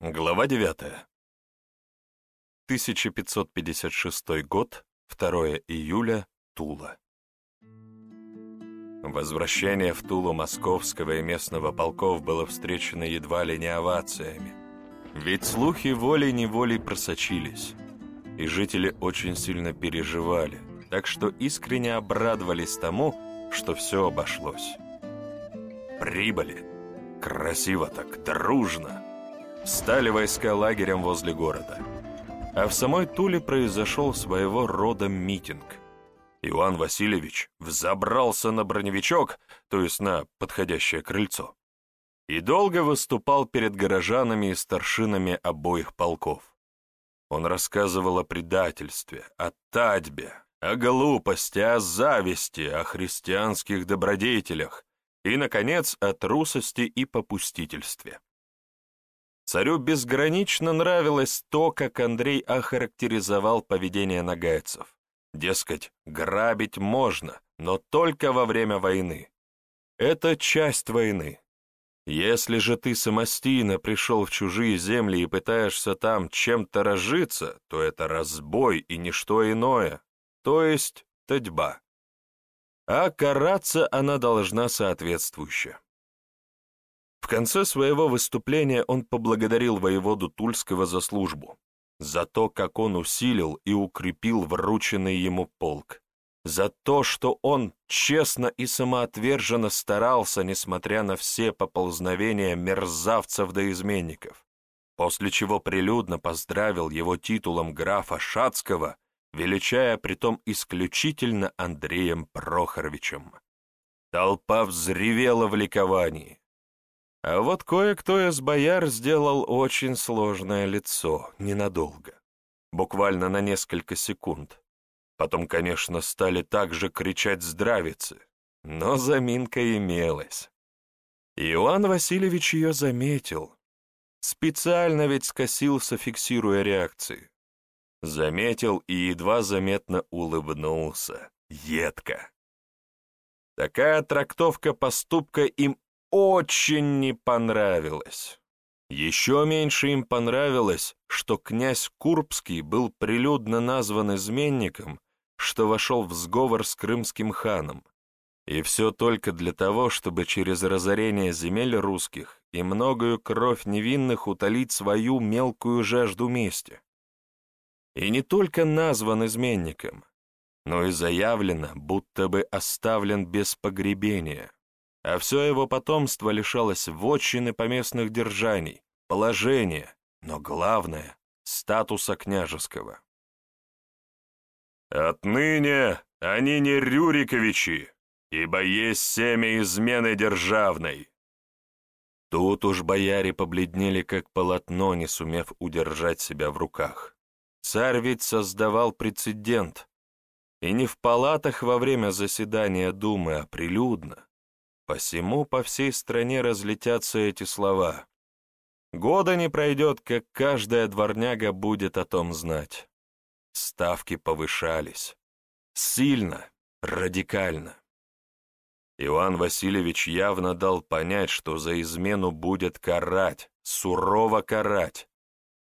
Глава 9. 1556 год, 2 июля, Тула. Возвращение в Тулу московского и местного полков было встречено едва ли не овациями. Ведь слухи волей-неволей просочились, и жители очень сильно переживали, так что искренне обрадовались тому, что все обошлось. Прибыли. Красиво так, дружно стали войска лагерем возле города. А в самой Туле произошел своего рода митинг. Иван Васильевич взобрался на броневичок, то есть на подходящее крыльцо, и долго выступал перед горожанами и старшинами обоих полков. Он рассказывал о предательстве, о татьбе, о глупости, о зависти, о христианских добродетелях и, наконец, о трусости и попустительстве. Царю безгранично нравилось то, как Андрей охарактеризовал поведение нагайцев. Дескать, грабить можно, но только во время войны. Это часть войны. Если же ты самостийно пришел в чужие земли и пытаешься там чем-то разжиться, то это разбой и ничто иное, то есть татьба. А караться она должна соответствующе. В конце своего выступления он поблагодарил воеводу Тульского за службу, за то, как он усилил и укрепил врученный ему полк, за то, что он честно и самоотверженно старался, несмотря на все поползновения мерзавцев да изменников, после чего прилюдно поздравил его титулом графа Шацкого, величая притом исключительно Андреем Прохоровичем. Толпа взревела в ликовании. А вот кое-кто из бояр сделал очень сложное лицо, ненадолго, буквально на несколько секунд. Потом, конечно, стали также кричать здравицы, но заминка имелась. Иоанн Васильевич ее заметил. Специально ведь скосился, фиксируя реакции. Заметил и едва заметно улыбнулся. Едко. Такая трактовка поступка им очень не понравилось. Еще меньше им понравилось, что князь Курбский был прилюдно назван изменником, что вошел в сговор с крымским ханом. И все только для того, чтобы через разорение земель русских и многою кровь невинных утолить свою мелкую жажду мести. И не только назван изменником, но и заявлено, будто бы оставлен без погребения а все его потомство лишалось вотчины поместных держаний, положения, но главное — статуса княжеского. «Отныне они не Рюриковичи, ибо есть семя измены державной». Тут уж бояре побледнели, как полотно, не сумев удержать себя в руках. Царь ведь создавал прецедент, и не в палатах во время заседания Думы, а прилюдно. Посему по всей стране разлетятся эти слова. Года не пройдет, как каждая дворняга будет о том знать. Ставки повышались. Сильно, радикально. Иван Васильевич явно дал понять, что за измену будет карать, сурово карать,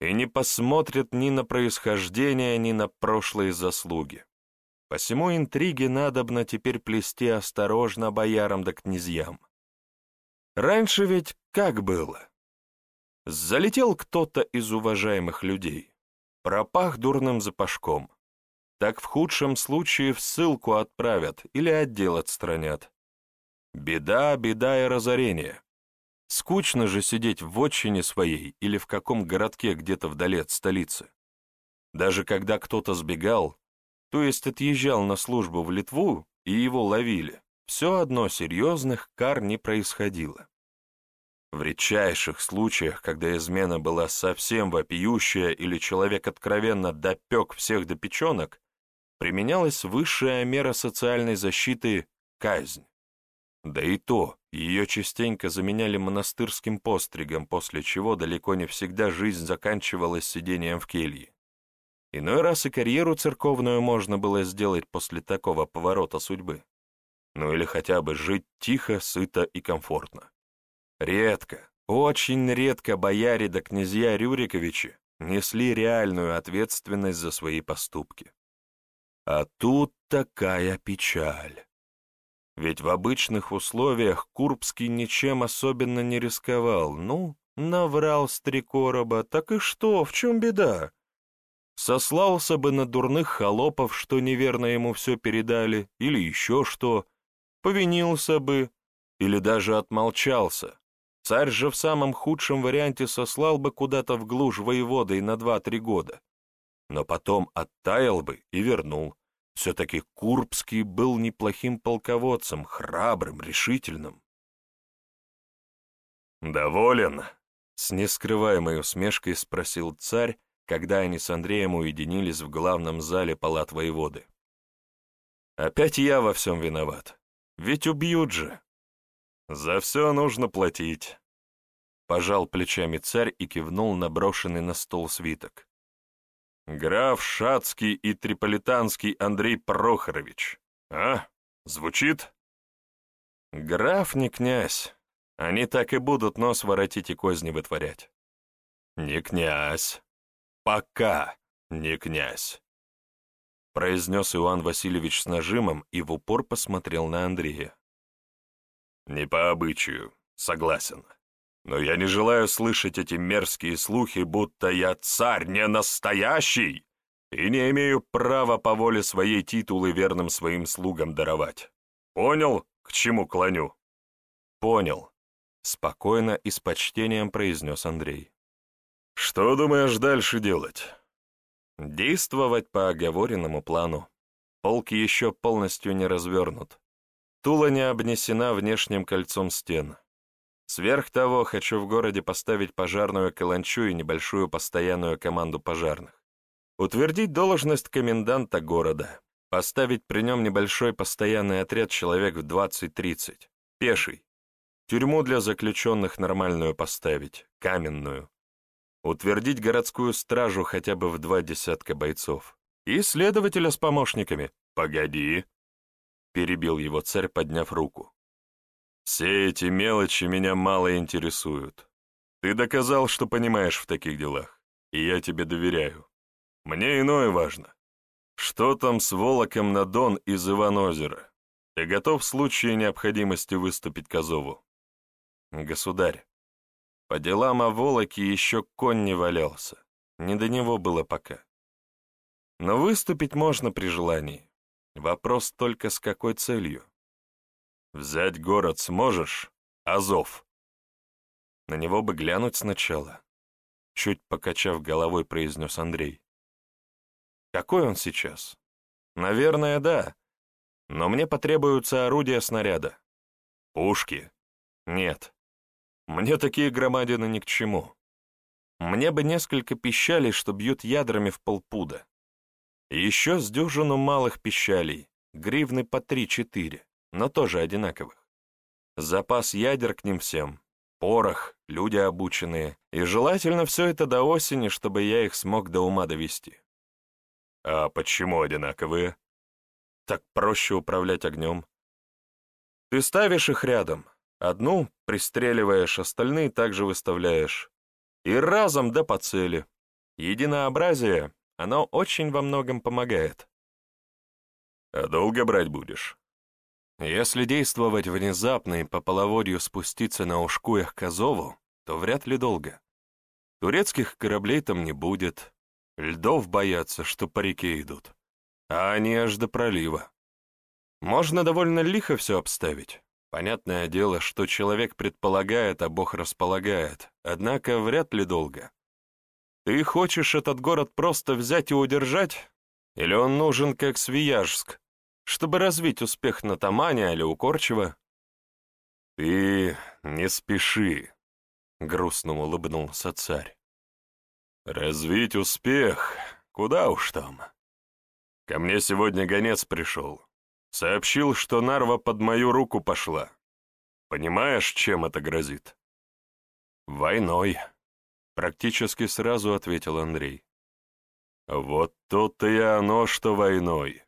и не посмотрит ни на происхождение, ни на прошлые заслуги. Посему интриги надобно теперь плести осторожно боярам да князьям. Раньше ведь как было? Залетел кто-то из уважаемых людей, пропах дурным запашком. Так в худшем случае в ссылку отправят или отдел отстранят. Беда, беда и разорение. Скучно же сидеть в отчине своей или в каком городке где-то вдали от столицы. Даже когда кто-то сбегал, то есть отъезжал на службу в Литву, и его ловили, все одно серьезных кар не происходило. В редчайших случаях, когда измена была совсем вопиющая или человек откровенно допек всех до печенок, применялась высшая мера социальной защиты — казнь. Да и то, ее частенько заменяли монастырским постригом, после чего далеко не всегда жизнь заканчивалась сидением в келье. Иной раз и карьеру церковную можно было сделать после такого поворота судьбы. Ну или хотя бы жить тихо, сыто и комфортно. Редко, Очень редко бояре да князья Рюриковичи несли реальную ответственность за свои поступки. А тут такая печаль. Ведь в обычных условиях Курбский ничем особенно не рисковал. Ну, наврал с три короба, так и что, в чем беда? Сослался бы на дурных холопов, что неверно ему все передали, или еще что, повинился бы, или даже отмолчался. Царь же в самом худшем варианте сослал бы куда-то в глушь воеводой на два-три года, но потом оттаял бы и вернул. Все-таки Курбский был неплохим полководцем, храбрым, решительным. «Доволен?» — с нескрываемой усмешкой спросил царь, когда они с Андреем уединились в главном зале палат воеводы. «Опять я во всем виноват. Ведь убьют же. За все нужно платить». Пожал плечами царь и кивнул на брошенный на стол свиток. Граф Шацкий и Триполитанский Андрей Прохорович. А? Звучит? Граф не князь. Они так и будут нос воротить и козни вытворять. Не князь. Пока не князь. Произнес Иоанн Васильевич с нажимом и в упор посмотрел на Андрея. Не по обычаю, согласен но я не желаю слышать эти мерзкие слухи, будто я царь не настоящий и не имею права по воле своей титулы верным своим слугам даровать. Понял, к чему клоню?» «Понял», — спокойно и с почтением произнес Андрей. «Что думаешь дальше делать?» «Действовать по оговоренному плану. Полки еще полностью не развернут. Тула не обнесена внешним кольцом стен. Сверх того, хочу в городе поставить пожарную каланчу и небольшую постоянную команду пожарных. Утвердить должность коменданта города. Поставить при нем небольшой постоянный отряд человек в 20-30. Пеший. Тюрьму для заключенных нормальную поставить, каменную. Утвердить городскую стражу хотя бы в два десятка бойцов. И следователя с помощниками. «Погоди!» — перебил его царь, подняв руку. Все эти мелочи меня мало интересуют. Ты доказал, что понимаешь в таких делах, и я тебе доверяю. Мне иное важно. Что там с Волоком на Дон из Иванозера? Ты готов в случае необходимости выступить к Азову? Государь, по делам о Волоке еще конь не валялся. Не до него было пока. Но выступить можно при желании. Вопрос только с какой целью. Взять город сможешь? Азов. На него бы глянуть сначала. Чуть покачав головой, произнес Андрей. Какой он сейчас? Наверное, да. Но мне потребуются орудия снаряда. Пушки? Нет. Мне такие громадины ни к чему. Мне бы несколько пищалей, что бьют ядрами в полпуда. Еще с дюжину малых пищалей, гривны по три-четыре но тоже одинаковых. Запас ядер к ним всем, порох, люди обученные, и желательно все это до осени, чтобы я их смог до ума довести. А почему одинаковые? Так проще управлять огнем. Ты ставишь их рядом, одну пристреливаешь, остальные также выставляешь. И разом да по цели. Единообразие, оно очень во многом помогает. А долго брать будешь? Если действовать внезапно и по половодью спуститься на ушкуях к Азову, то вряд ли долго. Турецких кораблей там не будет, льдов боятся, что по реке идут, а они аж до пролива. Можно довольно лихо все обставить. Понятное дело, что человек предполагает, а Бог располагает, однако вряд ли долго. Ты хочешь этот город просто взять и удержать? Или он нужен как Свияжск, чтобы развить успех на Тамане или у Корчева. «Ты не спеши», — грустно улыбнулся царь. «Развить успех? Куда уж там? Ко мне сегодня гонец пришел. Сообщил, что Нарва под мою руку пошла. Понимаешь, чем это грозит?» «Войной», — практически сразу ответил Андрей. «Вот тут и оно, что войной.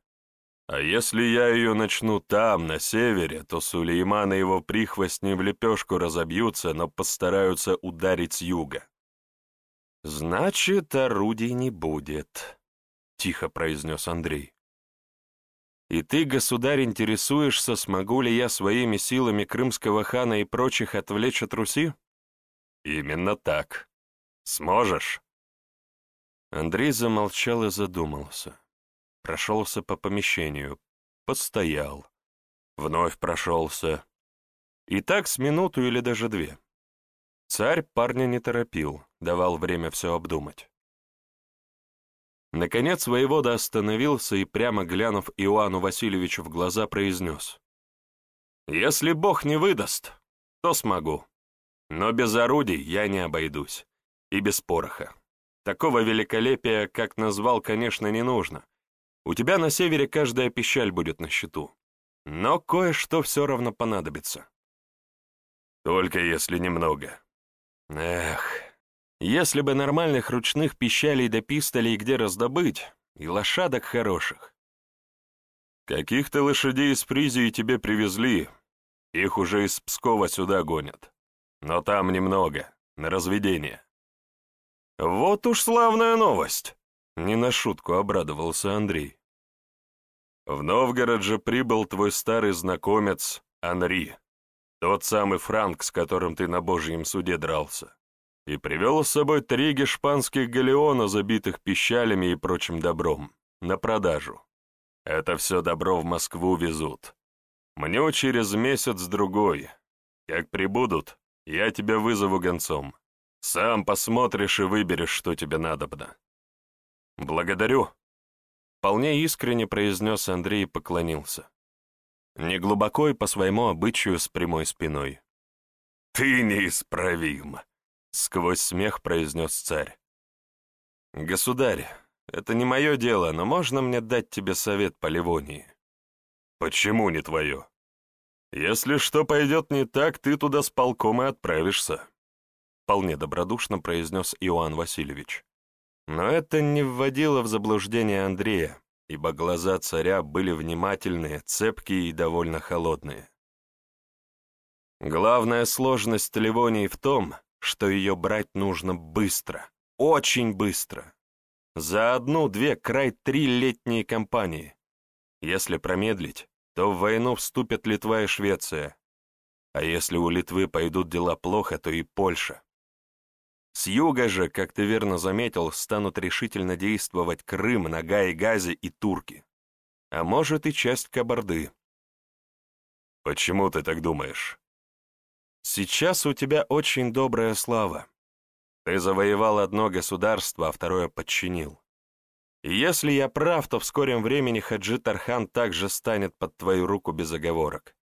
А если я ее начну там, на севере, то Сулейман и его прихвостни в лепешку разобьются, но постараются ударить с юга. «Значит, орудий не будет», — тихо произнес Андрей. «И ты, государь, интересуешься, смогу ли я своими силами крымского хана и прочих отвлечь от Руси?» «Именно так. Сможешь?» Андрей замолчал и задумался прошелся по помещению, постоял, вновь прошелся. И так с минуту или даже две. Царь парня не торопил, давал время все обдумать. Наконец воевода остановился и, прямо глянув Иоанну Васильевичу в глаза, произнес. «Если Бог не выдаст, то смогу. Но без орудий я не обойдусь. И без пороха. Такого великолепия, как назвал, конечно, не нужно. У тебя на севере каждая пищаль будет на счету. Но кое-что все равно понадобится. Только если немного. Эх, если бы нормальных ручных пищалей до пистолей где раздобыть, и лошадок хороших. Каких-то лошадей из Фризии тебе привезли, их уже из Пскова сюда гонят. Но там немного, на разведение. Вот уж славная новость! Не на шутку обрадовался Андрей. В Новгород же прибыл твой старый знакомец Анри, тот самый Франк, с которым ты на Божьем суде дрался, и привел с собой три гешпанских галеона, забитых пищалями и прочим добром, на продажу. Это все добро в Москву везут. Мне через месяц-другой. Как прибудут, я тебя вызову гонцом. Сам посмотришь и выберешь, что тебе надобно. Благодарю. Вполне искренне произнес Андрей и поклонился. Неглубоко и по своему обычаю с прямой спиной. «Ты неисправим!» — сквозь смех произнес царь. «Государь, это не мое дело, но можно мне дать тебе совет по Ливонии?» «Почему не твое? Если что пойдет не так, ты туда с полком и отправишься», — вполне добродушно произнес Иоанн Васильевич. Но это не вводило в заблуждение Андрея, ибо глаза царя были внимательные, цепкие и довольно холодные. Главная сложность Ливонии в том, что ее брать нужно быстро, очень быстро. За одну-две, край три летние кампании. Если промедлить, то в войну вступят Литва и Швеция. А если у Литвы пойдут дела плохо, то и Польша. С юга же, как ты верно заметил, станут решительно действовать Крым, Нога и Гази и турки. А может и часть Кабарды. Почему ты так думаешь? Сейчас у тебя очень добрая слава. Ты завоевал одно государство, а второе подчинил. И если я прав, то в скором времени Хаджи Тархан также станет под твою руку без оговорок.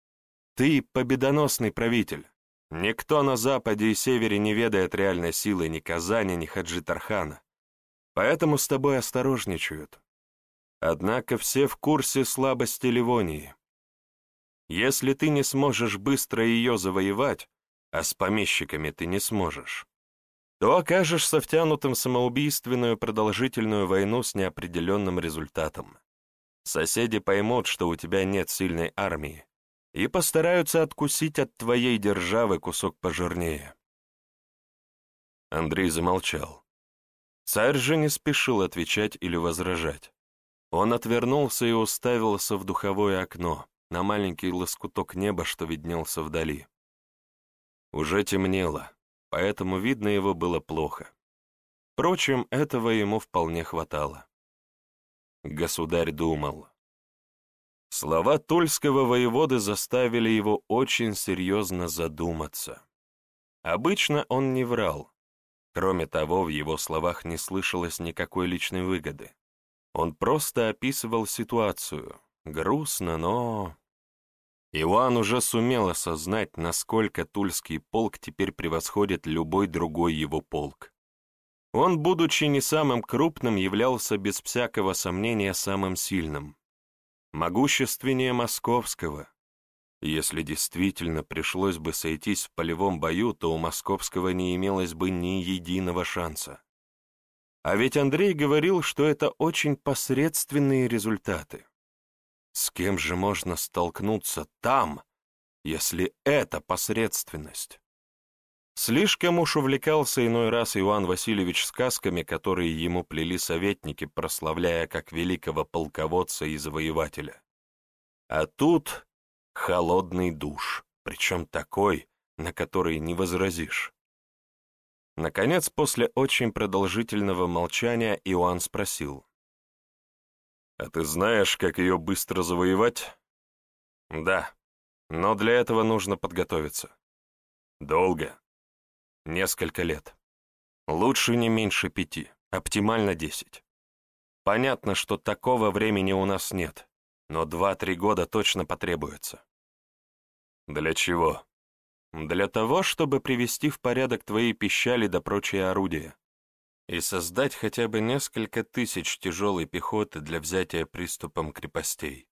Ты победоносный правитель. Никто на западе и севере не ведает реальной силы ни Казани, ни Хаджи Тархана. Поэтому с тобой осторожничают. Однако все в курсе слабости Ливонии. Если ты не сможешь быстро ее завоевать, а с помещиками ты не сможешь, то окажешься втянутым в самоубийственную продолжительную войну с неопределенным результатом. Соседи поймут, что у тебя нет сильной армии, и постараются откусить от твоей державы кусок пожирнее. Андрей замолчал. Царь же не спешил отвечать или возражать. Он отвернулся и уставился в духовое окно, на маленький лоскуток неба, что виднелся вдали. Уже темнело, поэтому видно его было плохо. Впрочем, этого ему вполне хватало. Государь думал. Слова тульского воеводы заставили его очень серьезно задуматься. Обычно он не врал. Кроме того, в его словах не слышалось никакой личной выгоды. Он просто описывал ситуацию. Грустно, но... Иоанн уже сумел осознать, насколько Тульский полк теперь превосходит любой другой его полк. Он, будучи не самым крупным, являлся без всякого сомнения самым сильным могущественнее московского. Если действительно пришлось бы сойтись в полевом бою, то у московского не имелось бы ни единого шанса. А ведь Андрей говорил, что это очень посредственные результаты. С кем же можно столкнуться там, если это посредственность? Слишком уж увлекался иной раз Иван Васильевич сказками, которые ему плели советники, прославляя как великого полководца и завоевателя. А тут холодный душ, причем такой, на который не возразишь. Наконец, после очень продолжительного молчания, Иоанн спросил. «А ты знаешь, как ее быстро завоевать?» «Да, но для этого нужно подготовиться». «Долго?» «Несколько лет. Лучше не меньше пяти, оптимально десять. Понятно, что такого времени у нас нет, но два-три года точно потребуется». «Для чего?» Для того, чтобы привести в порядок твои пищали да прочие орудия и создать хотя бы несколько тысяч тяжелой пехоты для взятия приступом крепостей.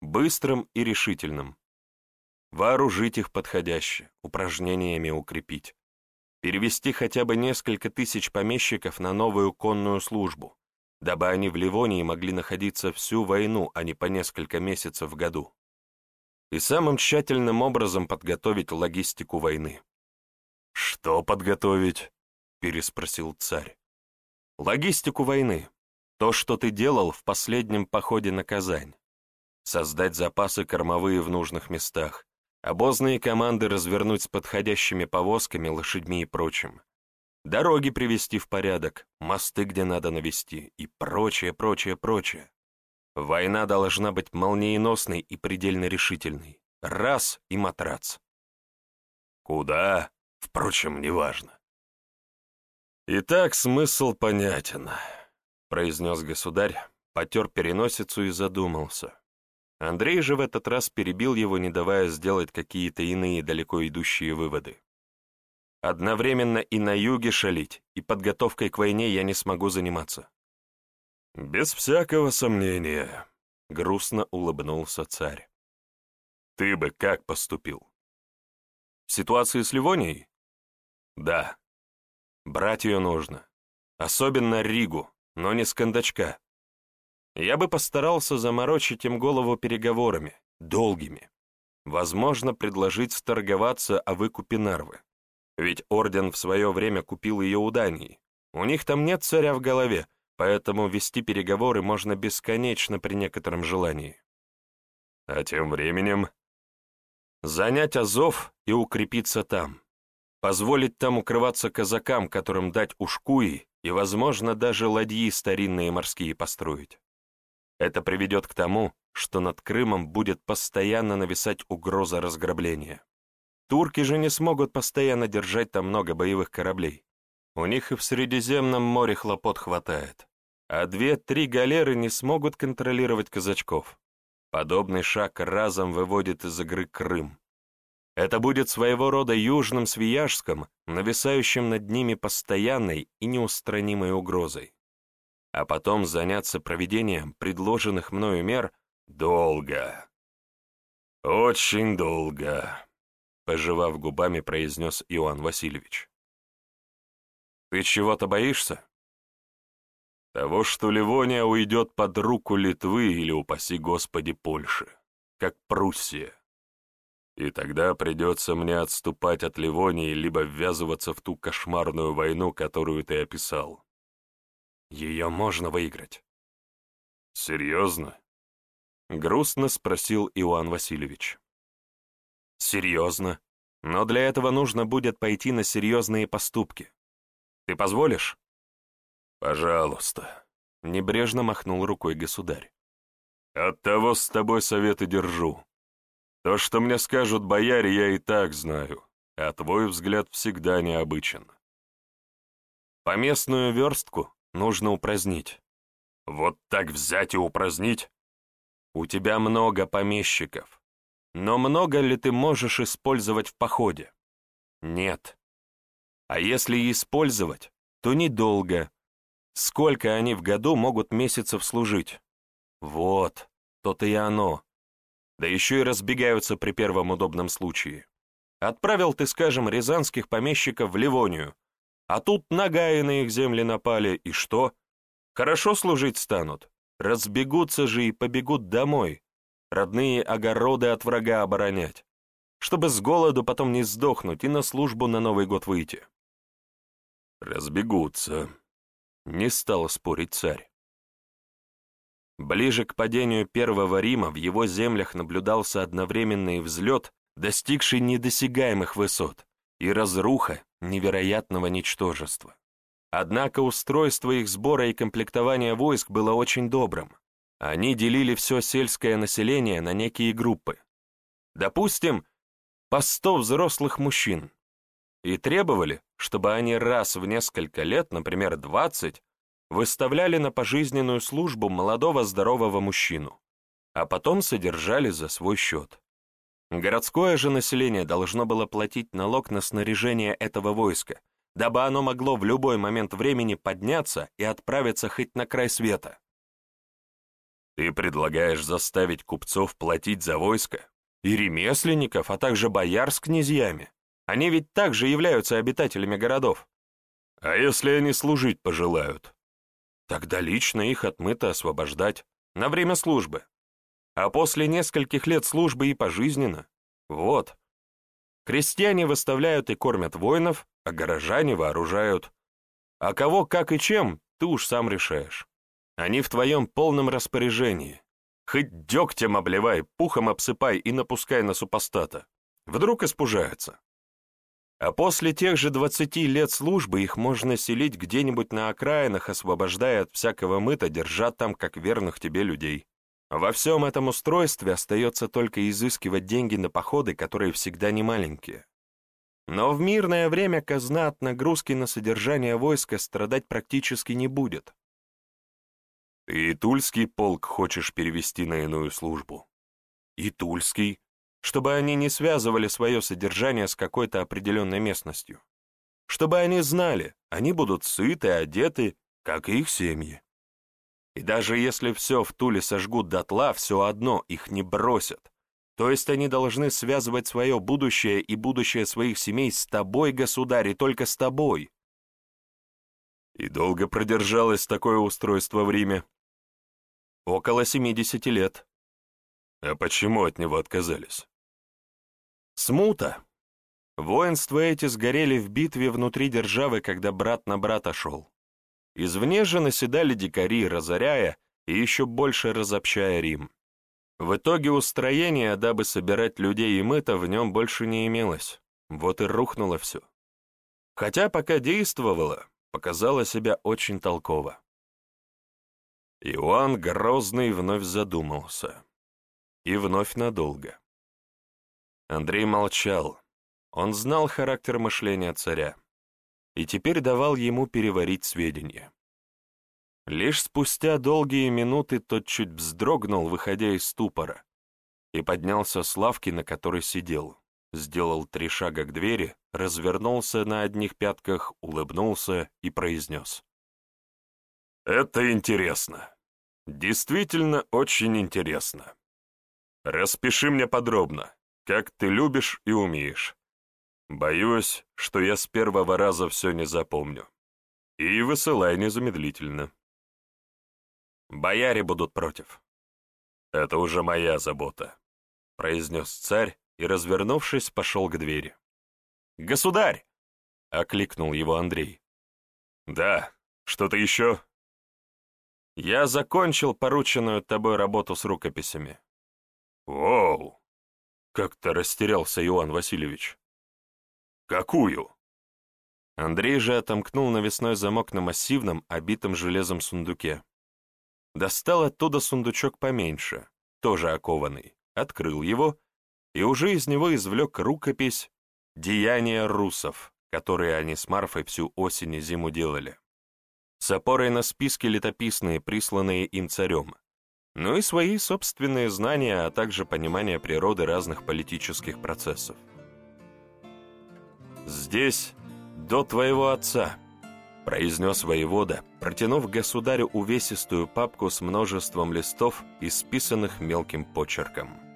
Быстрым и решительным. Вооружить их подходяще, упражнениями укрепить. Перевести хотя бы несколько тысяч помещиков на новую конную службу, дабы они в Ливонии могли находиться всю войну, а не по несколько месяцев в году и самым тщательным образом подготовить логистику войны. «Что подготовить?» — переспросил царь. «Логистику войны. То, что ты делал в последнем походе на Казань. Создать запасы кормовые в нужных местах, обозные команды развернуть с подходящими повозками, лошадьми и прочим. Дороги привести в порядок, мосты где надо навести и прочее, прочее, прочее. Война должна быть молниеносной и предельно решительной. Раз и матрац. Куда? Впрочем, неважно. Итак, смысл понятен, произнес государь, потер переносицу и задумался. Андрей же в этот раз перебил его, не давая сделать какие-то иные далеко идущие выводы. Одновременно и на юге шалить, и подготовкой к войне я не смогу заниматься. «Без всякого сомнения», — грустно улыбнулся царь. «Ты бы как поступил?» «В ситуации с Ливонией?» «Да. Брать ее нужно. Особенно Ригу, но не с кондачка. Я бы постарался заморочить им голову переговорами, долгими. Возможно, предложить сторговаться о выкупе Нарвы. Ведь орден в свое время купил ее у Дании. У них там нет царя в голове, поэтому вести переговоры можно бесконечно при некотором желании. А тем временем занять Азов и укрепиться там, позволить там укрываться казакам, которым дать ушкуи и, возможно, даже ладьи старинные морские построить. Это приведет к тому, что над Крымом будет постоянно нависать угроза разграбления. Турки же не смогут постоянно держать там много боевых кораблей. У них и в Средиземном море хлопот хватает а две-три галеры не смогут контролировать казачков. Подобный шаг разом выводит из игры Крым. Это будет своего рода южным Свияжском, нависающим над ними постоянной и неустранимой угрозой. А потом заняться проведением предложенных мною мер долго. Очень долго, пожевав губами, произнес Иоанн Васильевич. Ты чего-то боишься? Того, что Ливония уйдет под руку Литвы или, упаси Господи, Польши, как Пруссия. И тогда придется мне отступать от Ливонии, либо ввязываться в ту кошмарную войну, которую ты описал. Ее можно выиграть. Серьезно? Грустно спросил Иоанн Васильевич. Серьезно. Но для этого нужно будет пойти на серьезные поступки. Ты позволишь? «Пожалуйста», — небрежно махнул рукой государь. «Оттого с тобой советы держу. То, что мне скажут бояре, я и так знаю, а твой взгляд всегда необычен. Поместную верстку нужно упразднить. Вот так взять и упразднить? У тебя много помещиков, но много ли ты можешь использовать в походе? Нет. А если использовать, то недолго, Сколько они в году могут месяцев служить? Вот, то-то и оно. Да еще и разбегаются при первом удобном случае. Отправил ты, скажем, рязанских помещиков в Ливонию, а тут нагаи на их земли напали, и что? Хорошо служить станут? разбегутся же и побегут домой, родные огороды от врага оборонять, чтобы с голоду потом не сдохнуть и на службу на Новый год выйти. Разбегутся, не стал спорить царь. Ближе к падению Первого Рима в его землях наблюдался одновременный взлет, достигший недосягаемых высот, и разруха невероятного ничтожества. Однако устройство их сбора и комплектования войск было очень добрым. Они делили все сельское население на некие группы. Допустим, по сто взрослых мужчин. И требовали, чтобы они раз в несколько лет, например, 20, выставляли на пожизненную службу молодого здорового мужчину, а потом содержали за свой счет. Городское же население должно было платить налог на снаряжение этого войска, дабы оно могло в любой момент времени подняться и отправиться хоть на край света. Ты предлагаешь заставить купцов платить за войско? И ремесленников, а также бояр с князьями? Они ведь также являются обитателями городов. А если они служить пожелают? Тогда лично их отмыто освобождать на время службы. А после нескольких лет службы и пожизненно. Вот. Крестьяне выставляют и кормят воинов, а горожане вооружают. А кого, как и чем, ты уж сам решаешь. Они в твоем полном распоряжении. Хоть дегтем обливай, пухом обсыпай и напускай на супостата. Вдруг испужаются. А после тех же 20 лет службы их можно селить где-нибудь на окраинах, освобождая от всякого мыта, держа там как верных тебе людей. Во всем этом устройстве остается только изыскивать деньги на походы, которые всегда не маленькие. Но в мирное время казна от нагрузки на содержание войска страдать практически не будет. Ты и Тульский полк хочешь перевести на иную службу? И Тульский, чтобы они не связывали свое содержание с какой-то определенной местностью. Чтобы они знали, они будут сыты, одеты, как и их семьи. И даже если все в Туле сожгут дотла, все одно их не бросят. То есть они должны связывать свое будущее и будущее своих семей с тобой, государь, и только с тобой. И долго продержалось такое устройство в Риме? Около 70 лет. А почему от него отказались? Смута. Воинства эти сгорели в битве внутри державы, когда брат на брата шел. Извне же наседали дикари, разоряя и еще больше разобщая Рим. В итоге устроения, дабы собирать людей и мыто, в нем больше не имелось. Вот и рухнуло все. Хотя пока действовало, показало себя очень толково. Иоанн Грозный вновь задумался. И вновь надолго. Андрей молчал. Он знал характер мышления царя и теперь давал ему переварить сведения. Лишь спустя долгие минуты тот чуть вздрогнул, выходя из ступора, и поднялся с лавки, на которой сидел, сделал три шага к двери, развернулся на одних пятках, улыбнулся и произнес. Это интересно. Действительно очень интересно. Распиши мне подробно, как ты любишь и умеешь. Боюсь, что я с первого раза все не запомню. И высылай незамедлительно. Бояре будут против. Это уже моя забота, произнес царь и, развернувшись, пошел к двери. «Государь!» — окликнул его Андрей. «Да, что-то еще?» Я закончил порученную тобой работу с рукописями. Воу! Как-то растерялся Иоанн Васильевич. Какую? Андрей же отомкнул навесной замок на массивном, обитом железом сундуке. Достал оттуда сундучок поменьше, тоже окованный, открыл его и уже из него извлек рукопись «Деяния русов», которые они с Марфой всю осень и зиму делали с опорой на списки летописные, присланные им царем, ну и свои собственные знания, а также понимание природы разных политических процессов. «Здесь до твоего отца», — произнес воевода, протянув государю увесистую папку с множеством листов, исписанных мелким почерком.